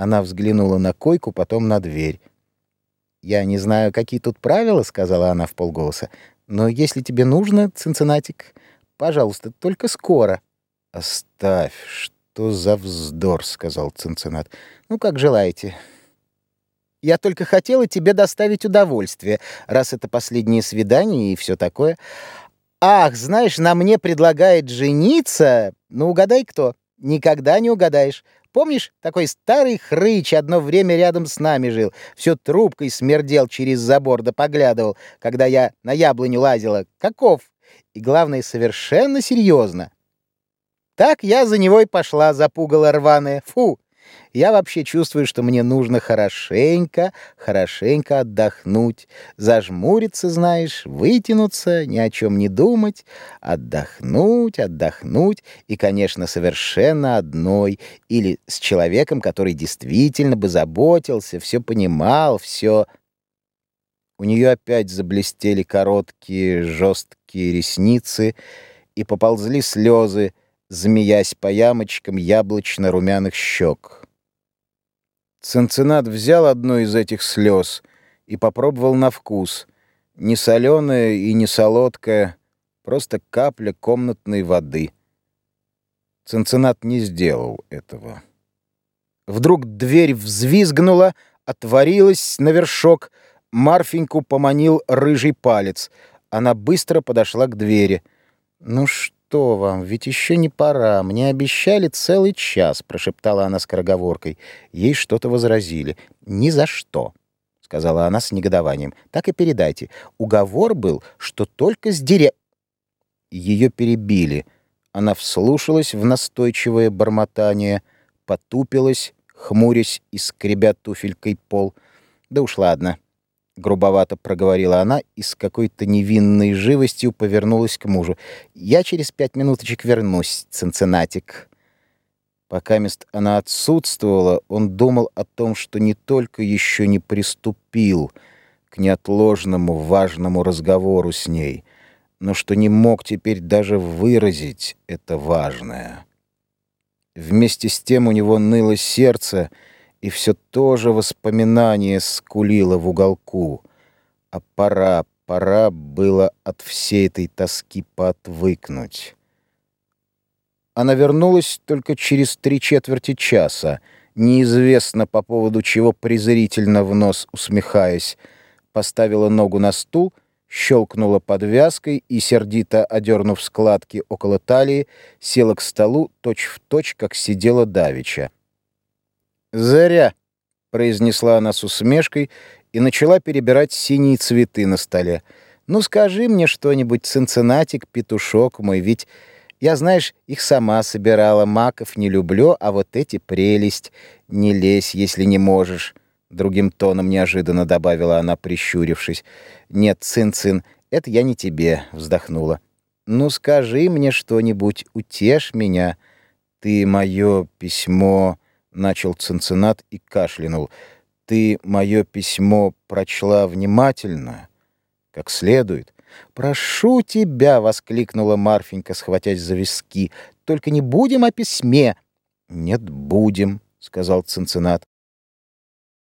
Она взглянула на койку, потом на дверь. «Я не знаю, какие тут правила», — сказала она в полголоса, «но если тебе нужно, Цинциннатик, пожалуйста, только скоро». «Оставь, что за вздор», — сказал Цинциннат. «Ну, как желаете». «Я только хотела тебе доставить удовольствие, раз это последнее свидание и все такое. Ах, знаешь, на мне предлагает жениться. Ну, угадай, кто. Никогда не угадаешь. Помнишь, такой старый хрыч одно время рядом с нами жил, все трубкой смердел через забор да поглядывал, когда я на яблоню лазила. Каков? И главное, совершенно серьезно. Так я за него и пошла, запугала рваная. Фу! Я вообще чувствую, что мне нужно хорошенько, хорошенько отдохнуть, зажмуриться, знаешь, вытянуться, ни о чем не думать, отдохнуть, отдохнуть, и, конечно, совершенно одной, или с человеком, который действительно бы заботился, все понимал, все... У нее опять заблестели короткие, жесткие ресницы, и поползли слезы, змеясь по ямочкам яблочно-румяных щек. Цинциннат взял одну из этих слез и попробовал на вкус. Не соленая и не солодкая, просто капля комнатной воды. Цинциннат не сделал этого. Вдруг дверь взвизгнула, отворилась на вершок. Марфеньку поманил рыжий палец. Она быстро подошла к двери. «Ну что?» Что вам? Ведь еще не пора. Мне обещали целый час», — прошептала она скороговоркой. Ей что-то возразили. «Ни за что», — сказала она с негодованием. «Так и передайте. Уговор был, что только с дире...» Ее перебили. Она вслушалась в настойчивое бормотание, потупилась, хмурясь и скребя туфелькой пол. «Да уж ладно». Грубовато проговорила она и с какой-то невинной живостью повернулась к мужу. «Я через пять минуточек вернусь, Цинциннатик». Пока мест она отсутствовала, он думал о том, что не только еще не приступил к неотложному важному разговору с ней, но что не мог теперь даже выразить это важное. Вместе с тем у него ныло сердце — и все то же воспоминание скулило в уголку. А пора, пора было от всей этой тоски поотвыкнуть. Она вернулась только через три четверти часа, неизвестно по поводу чего презрительно в нос усмехаясь, поставила ногу на стул, щелкнула подвязкой и, сердито одернув складки около талии, села к столу точь-в-точь, точь, как сидела давеча. «Заря», — произнесла она с усмешкой и начала перебирать синие цветы на столе. «Ну скажи мне что-нибудь, цинциннатик, петушок мой, ведь я, знаешь, их сама собирала, маков не люблю, а вот эти прелесть. Не лезь, если не можешь». Другим тоном неожиданно добавила она, прищурившись. «Нет, цин-цин, это я не тебе», — вздохнула. «Ну скажи мне что-нибудь, утешь меня. Ты мое письмо...» — начал Цинциннат и кашлянул. «Ты мое письмо прочла внимательно, как следует?» «Прошу тебя!» — воскликнула Марфенька, схватясь за виски. «Только не будем о письме!» «Нет, будем!» — сказал Цинциннат.